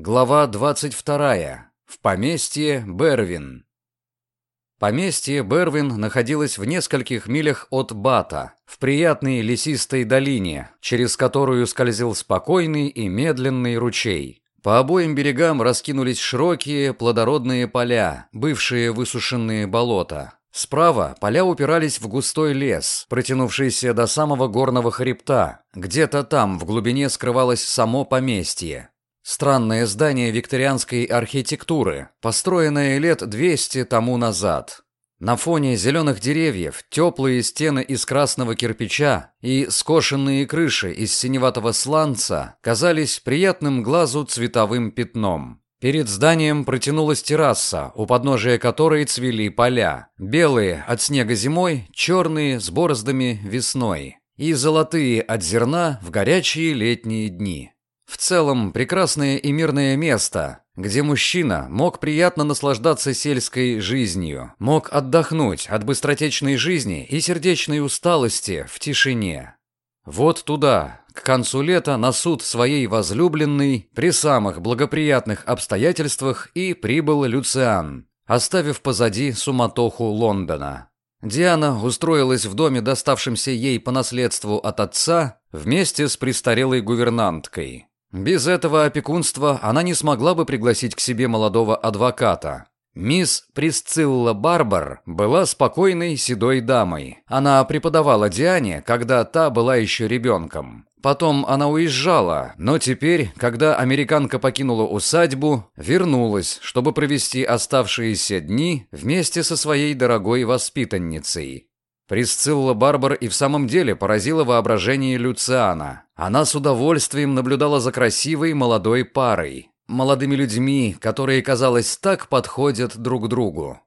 Глава 22. В поместье Бервин. Поместье Бервин находилось в нескольких милях от Бата, в приятной лесистой долине, через которую скользил спокойный и медленный ручей. По обоим берегам раскинулись широкие плодородные поля, бывшие высушенные болота. Справа поля упирались в густой лес, протянувшийся до самого горного хребта. Где-то там в глубине скрывалось само поместье. Странное здание викторианской архитектуры, построенное лет 200 тому назад. На фоне зеленых деревьев теплые стены из красного кирпича и скошенные крыши из синеватого сланца казались приятным глазу цветовым пятном. Перед зданием протянулась терраса, у подножия которой цвели поля. Белые от снега зимой, черные с бороздами весной. И золотые от зерна в горячие летние дни. В целом, прекрасное и мирное место, где мужчина мог приятно наслаждаться сельской жизнью, мог отдохнуть от быстротечной жизни и сердечной усталости в тишине. Вот туда, к концу лета, на суд своей возлюбленной, при самых благоприятных обстоятельствах и прибыл Люциан, оставив позади суматоху Лондона. Диана устроилась в доме, доставшемся ей по наследству от отца, вместе с престарелой гувернанткой. Без этого опекунства она не смогла бы пригласить к себе молодого адвоката. Мисс Присцилла Барбар была спокойной седой дамой. Она преподавала Диане, когда та была еще ребенком. Потом она уезжала, но теперь, когда американка покинула усадьбу, вернулась, чтобы провести оставшиеся дни вместе со своей дорогой воспитанницей. Присцилла Барбар и в самом деле поразила воображение Люциана. Она с удовольствием наблюдала за красивой молодой парой, молодыми людьми, которые, казалось, так подходят друг другу.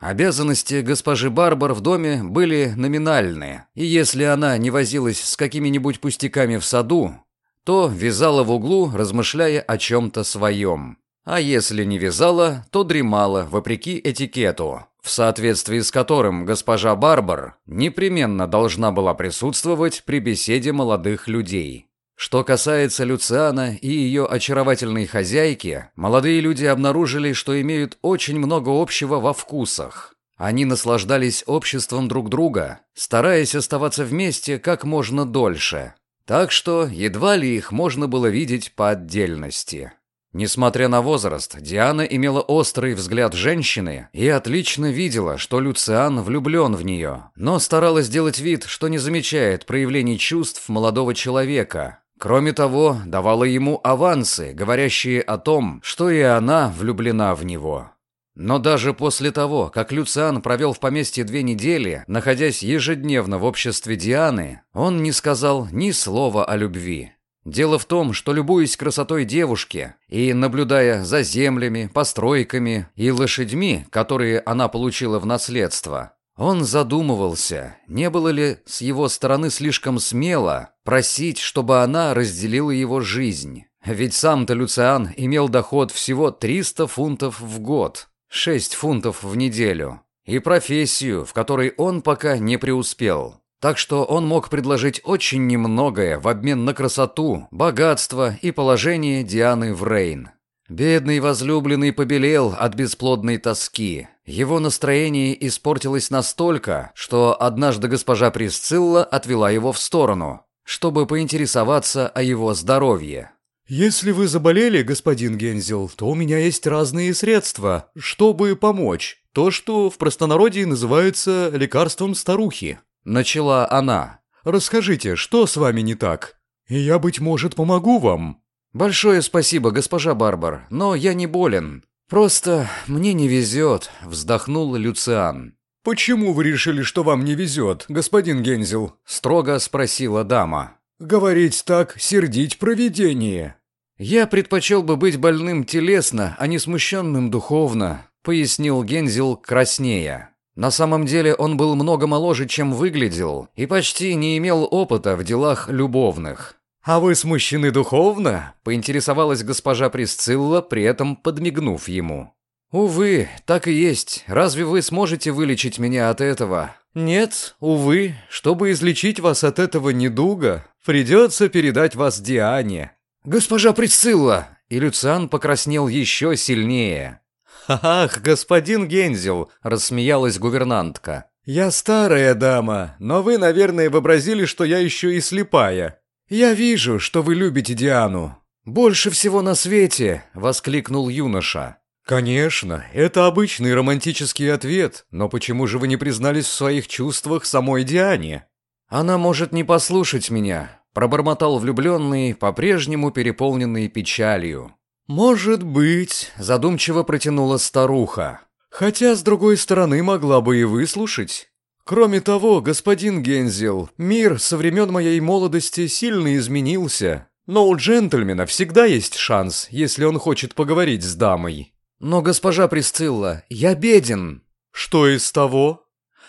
Обязанности госпожи Барбар в доме были номинальные, и если она не возилась с какими-нибудь пустяками в саду, то вязала в углу, размышляя о чем-то своем. А если не вязала, то дремала, вопреки этикету, в соответствии с которым госпожа Барбар непременно должна была присутствовать при беседе молодых людей. Что касается Люциана и ее очаровательной хозяйки, молодые люди обнаружили, что имеют очень много общего во вкусах. Они наслаждались обществом друг друга, стараясь оставаться вместе как можно дольше. Так что едва ли их можно было видеть по отдельности. Несмотря на возраст, Диана имела острый взгляд женщины и отлично видела, что Люциан влюблен в нее, но старалась делать вид, что не замечает проявлений чувств молодого человека. Кроме того, давала ему авансы, говорящие о том, что и она влюблена в него. Но даже после того, как Люциан провел в поместье две недели, находясь ежедневно в обществе Дианы, он не сказал ни слова о любви. Дело в том, что любуясь красотой девушки и наблюдая за землями, постройками и лошадьми, которые она получила в наследство, он задумывался, не было ли с его стороны слишком смело просить, чтобы она разделила его жизнь. Ведь сам-то Люциан имел доход всего 300 фунтов в год, 6 фунтов в неделю, и профессию, в которой он пока не преуспел. Так что он мог предложить очень немногое в обмен на красоту, богатство и положение Дианы в Рейн. Бедный возлюбленный побелел от бесплодной тоски. Его настроение испортилось настолько, что однажды госпожа Присцилла отвела его в сторону, чтобы поинтересоваться о его здоровье. «Если вы заболели, господин Гензел, то у меня есть разные средства, чтобы помочь. То, что в простонародье называется лекарством старухи». Начала она. «Расскажите, что с вами не так? И я, быть может, помогу вам». «Большое спасибо, госпожа Барбар, но я не болен. Просто мне не везет», — вздохнул Люциан. «Почему вы решили, что вам не везет, господин Гензел?» — строго спросила дама. «Говорить так, сердить провидение». «Я предпочел бы быть больным телесно, а не смущенным духовно», — пояснил Гензел краснея. На самом деле он был много моложе, чем выглядел, и почти не имел опыта в делах любовных. «А вы смущены духовно?» – поинтересовалась госпожа Присцилла, при этом подмигнув ему. «Увы, так и есть. Разве вы сможете вылечить меня от этого?» «Нет, увы. Чтобы излечить вас от этого недуга, придется передать вас Диане». «Госпожа Присцилла!» и Люциан покраснел еще сильнее. «Ах, господин Гензел!» – рассмеялась гувернантка. «Я старая дама, но вы, наверное, вообразили, что я еще и слепая. Я вижу, что вы любите Диану». «Больше всего на свете!» – воскликнул юноша. «Конечно, это обычный романтический ответ, но почему же вы не признались в своих чувствах самой Диане?» «Она может не послушать меня», – пробормотал влюбленный, по-прежнему переполненный печалью. «Может быть», – задумчиво протянула старуха. Хотя, с другой стороны, могла бы и выслушать. Кроме того, господин Гензел, мир со времен моей молодости сильно изменился. Но у джентльмена всегда есть шанс, если он хочет поговорить с дамой. Но, госпожа Присцилла, я беден. Что из того?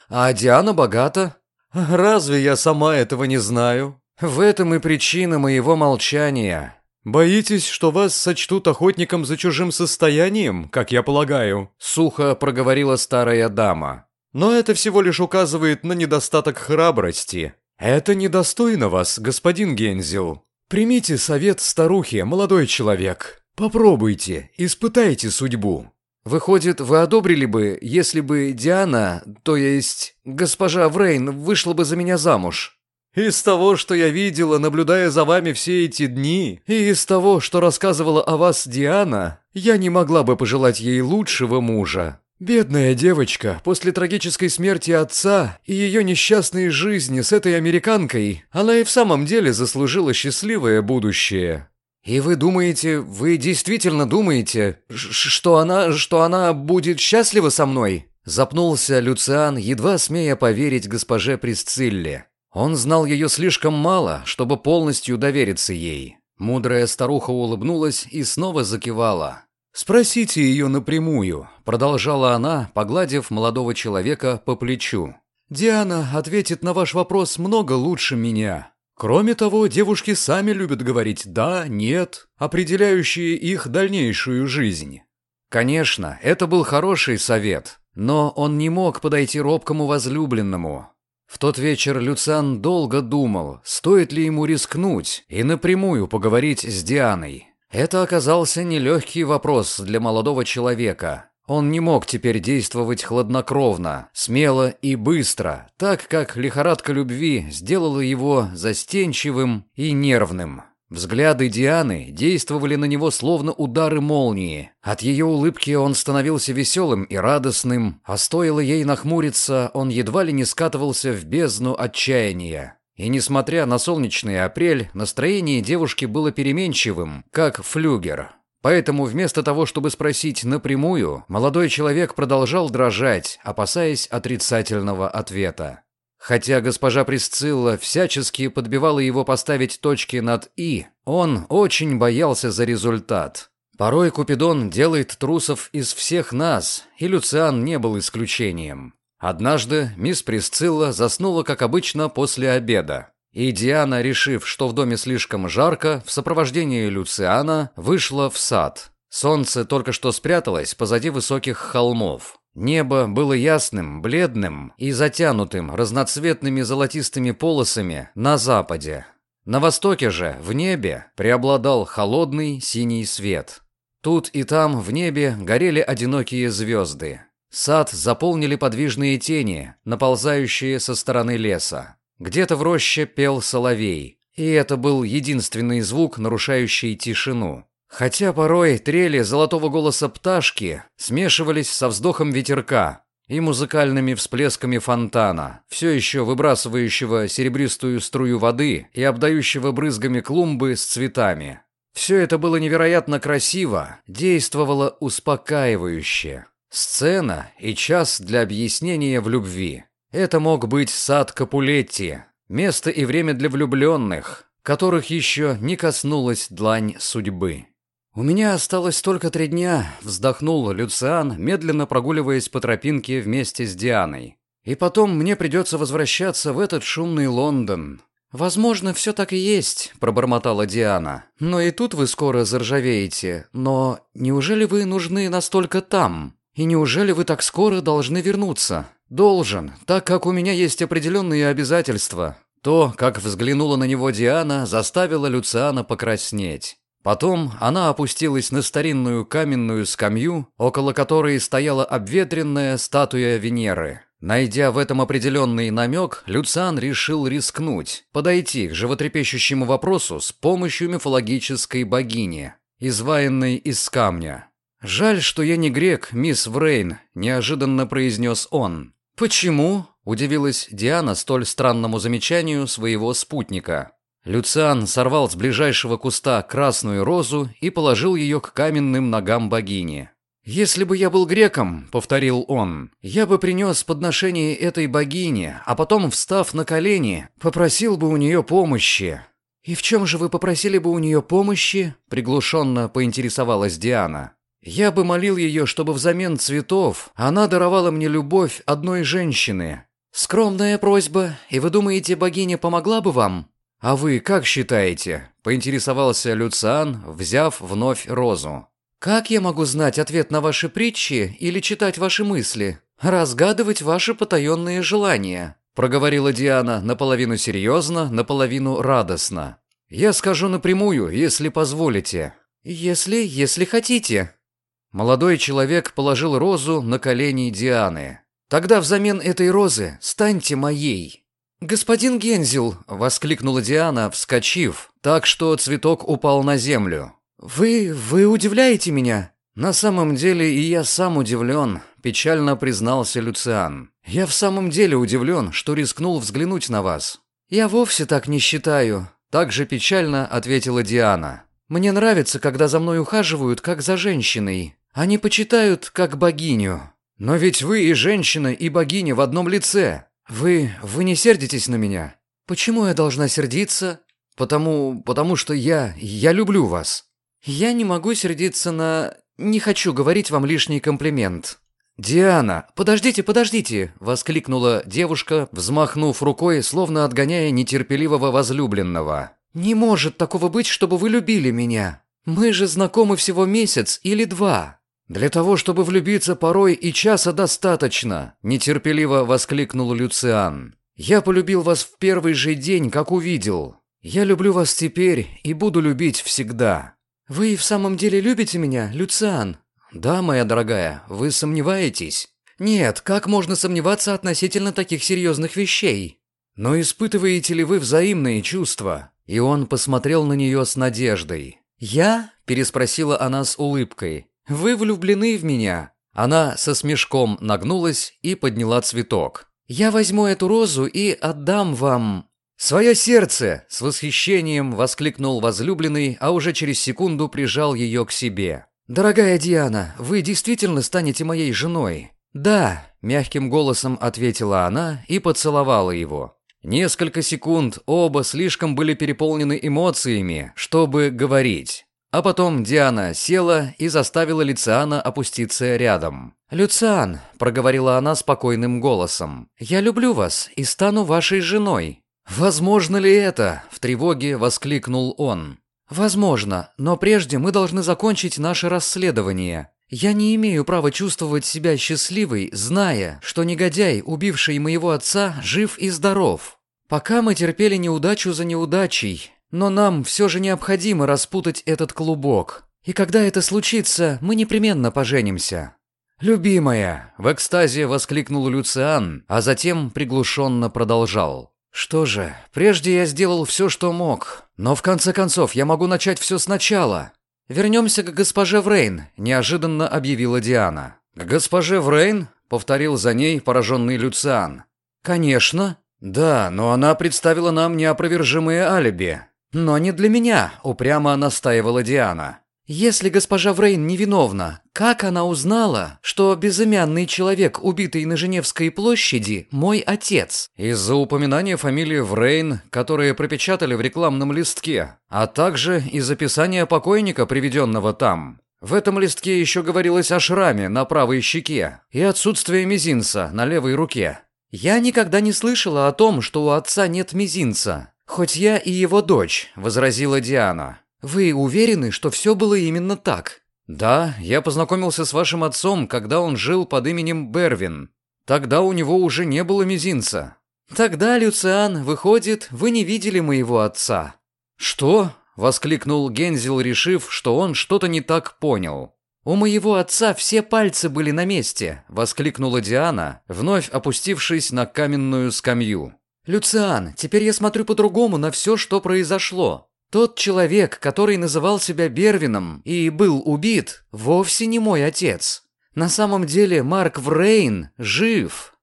А Диана богата. Разве я сама этого не знаю? В этом и причина моего молчания. «Боитесь, что вас сочтут охотником за чужим состоянием, как я полагаю?» Сухо проговорила старая дама. «Но это всего лишь указывает на недостаток храбрости. Это недостойно вас, господин Гензел. Примите совет старухи, молодой человек. Попробуйте, испытайте судьбу». «Выходит, вы одобрили бы, если бы Диана, то есть госпожа Врейн, вышла бы за меня замуж?» Из того, что я видела, наблюдая за вами все эти дни, и из того, что рассказывала о вас Диана, я не могла бы пожелать ей лучшего мужа. Бедная девочка, после трагической смерти отца и ее несчастной жизни с этой американкой, она и в самом деле заслужила счастливое будущее. И вы думаете, вы действительно думаете, что она, что она будет счастлива со мной? Запнулся Люциан, едва смея поверить госпоже Присцилле. Он знал ее слишком мало, чтобы полностью довериться ей. Мудрая старуха улыбнулась и снова закивала. «Спросите ее напрямую», — продолжала она, погладив молодого человека по плечу. «Диана ответит на ваш вопрос много лучше меня. Кроме того, девушки сами любят говорить «да», «нет», определяющие их дальнейшую жизнь». Конечно, это был хороший совет, но он не мог подойти робкому возлюбленному. В тот вечер Люциан долго думал, стоит ли ему рискнуть и напрямую поговорить с Дианой. Это оказался нелегкий вопрос для молодого человека. Он не мог теперь действовать хладнокровно, смело и быстро, так как лихорадка любви сделала его застенчивым и нервным. Взгляды Дианы действовали на него словно удары молнии. От ее улыбки он становился веселым и радостным, а стоило ей нахмуриться, он едва ли не скатывался в бездну отчаяния. И несмотря на солнечный апрель, настроение девушки было переменчивым, как флюгер. Поэтому вместо того, чтобы спросить напрямую, молодой человек продолжал дрожать, опасаясь отрицательного ответа. Хотя госпожа Присцилла всячески подбивала его поставить точки над «и», он очень боялся за результат. Порой Купидон делает трусов из всех нас, и Люциан не был исключением. Однажды мисс Присцилла заснула, как обычно, после обеда. И Диана, решив, что в доме слишком жарко, в сопровождении Люциана вышла в сад. Солнце только что спряталось позади высоких холмов. Небо было ясным, бледным и затянутым разноцветными золотистыми полосами на западе. На востоке же, в небе, преобладал холодный синий свет. Тут и там в небе горели одинокие звезды. Сад заполнили подвижные тени, наползающие со стороны леса. Где-то в роще пел соловей, и это был единственный звук, нарушающий тишину. Хотя порой трели золотого голоса пташки смешивались со вздохом ветерка и музыкальными всплесками фонтана, все еще выбрасывающего серебристую струю воды и обдающего брызгами клумбы с цветами. Все это было невероятно красиво, действовало успокаивающе. Сцена и час для объяснения в любви. Это мог быть сад Капулетти, место и время для влюбленных, которых еще не коснулась длань судьбы. «У меня осталось только три дня», — вздохнул Люциан, медленно прогуливаясь по тропинке вместе с Дианой. «И потом мне придется возвращаться в этот шумный Лондон». «Возможно, все так и есть», — пробормотала Диана. «Но и тут вы скоро заржавеете. Но неужели вы нужны настолько там? И неужели вы так скоро должны вернуться?» «Должен, так как у меня есть определенные обязательства». То, как взглянула на него Диана, заставило Люциана покраснеть. Потом она опустилась на старинную каменную скамью, около которой стояла обветренная статуя Венеры. Найдя в этом определенный намек, Люциан решил рискнуть, подойти к животрепещущему вопросу с помощью мифологической богини, изваянной из камня. «Жаль, что я не грек, мисс Врейн», – неожиданно произнес он. «Почему?» – удивилась Диана столь странному замечанию своего спутника. Люциан сорвал с ближайшего куста красную розу и положил ее к каменным ногам богини. «Если бы я был греком», — повторил он, — «я бы принес подношение этой богине, а потом, встав на колени, попросил бы у нее помощи». «И в чем же вы попросили бы у нее помощи?» — приглушенно поинтересовалась Диана. «Я бы молил ее, чтобы взамен цветов она даровала мне любовь одной женщины. Скромная просьба, и вы думаете, богиня помогла бы вам?» «А вы как считаете?» — поинтересовался Люциан, взяв вновь розу. Как я могу знать ответ на ваши притчи или читать ваши мысли? Разгадывать ваши потаенные желания?» Проговорила Диана наполовину серьезно, наполовину радостно. «Я скажу напрямую, если позволите». «Если, если хотите». Молодой человек положил розу на колени Дианы. «Тогда взамен этой розы станьте моей». «Господин Гензел!» — воскликнула Диана, вскочив, так что цветок упал на землю. «Вы... вы удивляете меня?» «На самом деле и я сам удивлен», – печально признался Люциан. «Я в самом деле удивлен, что рискнул взглянуть на вас». «Я вовсе так не считаю», – так же печально ответила Диана. «Мне нравится, когда за мной ухаживают, как за женщиной. Они почитают, как богиню. Но ведь вы и женщина, и богиня в одном лице. Вы... вы не сердитесь на меня?» «Почему я должна сердиться?» «Потому... потому что я... я люблю вас». «Я не могу сердиться на... Не хочу говорить вам лишний комплимент». «Диана, подождите, подождите!» – воскликнула девушка, взмахнув рукой, словно отгоняя нетерпеливого возлюбленного. «Не может такого быть, чтобы вы любили меня. Мы же знакомы всего месяц или два». «Для того, чтобы влюбиться, порой и часа достаточно», – нетерпеливо воскликнул Люциан. «Я полюбил вас в первый же день, как увидел. Я люблю вас теперь и буду любить всегда». «Вы в самом деле любите меня, Люциан?» «Да, моя дорогая, вы сомневаетесь?» «Нет, как можно сомневаться относительно таких серьезных вещей?» «Но испытываете ли вы взаимные чувства?» И он посмотрел на нее с надеждой. «Я?» – переспросила она с улыбкой. «Вы влюблены в меня?» Она со смешком нагнулась и подняла цветок. «Я возьму эту розу и отдам вам «Свое сердце!» – с восхищением воскликнул возлюбленный, а уже через секунду прижал ее к себе. «Дорогая Диана, вы действительно станете моей женой?» «Да», – мягким голосом ответила она и поцеловала его. Несколько секунд оба слишком были переполнены эмоциями, чтобы говорить. А потом Диана села и заставила Люциана опуститься рядом. «Люциан», – проговорила она спокойным голосом, – «я люблю вас и стану вашей женой». «Возможно ли это?» – в тревоге воскликнул он. «Возможно, но прежде мы должны закончить наше расследование. Я не имею права чувствовать себя счастливой, зная, что негодяй, убивший моего отца, жив и здоров. Пока мы терпели неудачу за неудачей, но нам все же необходимо распутать этот клубок. И когда это случится, мы непременно поженимся». «Любимая!» – в экстазе воскликнул Люциан, а затем приглушенно продолжал. Что же, прежде я сделал все, что мог, но в конце концов я могу начать все сначала. Вернемся к госпоже Врейн, неожиданно объявила Диана. К госпоже Врейн? повторил за ней пораженный Люциан. Конечно. Да, но она представила нам неопровержимые алиби. Но не для меня, упрямо настаивала Диана. Если госпожа Врейн невиновна, как она узнала, что безымянный человек, убитый на Женевской площади, мой отец? Из-за упоминания фамилии Врейн, которые пропечатали в рекламном листке, а также из описания покойника, приведенного там. В этом листке еще говорилось о шраме на правой щеке и отсутствии мизинца на левой руке. Я никогда не слышала о том, что у отца нет мизинца, хоть я и его дочь, возразила Диана. «Вы уверены, что все было именно так?» «Да, я познакомился с вашим отцом, когда он жил под именем Бервин. Тогда у него уже не было мизинца». «Тогда, Люциан, выходит, вы не видели моего отца». «Что? воскликнул Гензел, решив, что он что-то не так понял. «У моего отца все пальцы были на месте!» – воскликнула Диана, вновь опустившись на каменную скамью. «Люциан, теперь я смотрю по-другому на все, что произошло. Тот человек, который называл себя Бервином и был убит, вовсе не мой отец. На самом деле Марк Врейн жив!»